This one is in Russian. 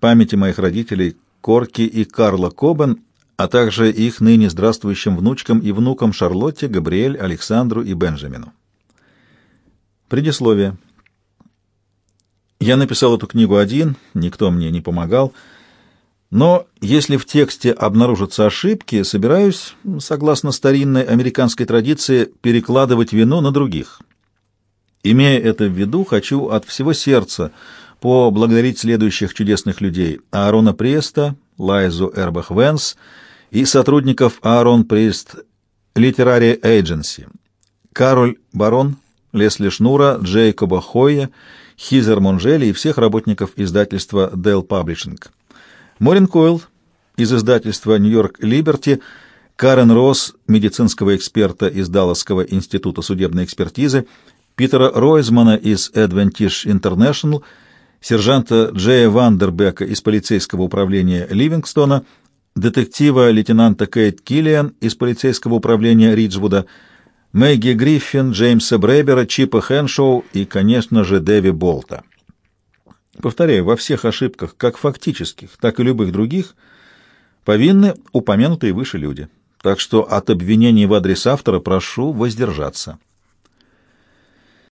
памяти моих родителей Корки и Карла Кобен, а также их ныне здравствующим внучкам и внукам Шарлотте, Габриэль, Александру и Бенджамину. Предисловие. Я написал эту книгу один, никто мне не помогал, но если в тексте обнаружатся ошибки, собираюсь, согласно старинной американской традиции, перекладывать вину на других. Имея это в виду, хочу от всего сердца поблагодарить следующих чудесных людей — Аарона Преста, Лайзу Эрбах-Венс и сотрудников Аарон Прест Literary Agency, Кароль Барон, Лесли Шнура, Джейкоба Хойя, Хизер Монжели и всех работников издательства Dell Publishing. Морин Койл из издательства «Нью-Йорк Либерти», Карен Росс, медицинского эксперта из Далласского института судебной экспертизы, Питера Ройзмана из Adventist International, сержанта Джея Вандербека из полицейского управления Ливингстона, детектива лейтенанта Кейт Киллиан из полицейского управления Риджвуда, Мэгги Гриффин, Джеймса Брейбера, Чипа Хэншоу и, конечно же, Дэви Болта. Повторяю, во всех ошибках, как фактических, так и любых других, повинны упомянутые выше люди. Так что от обвинений в адрес автора прошу воздержаться.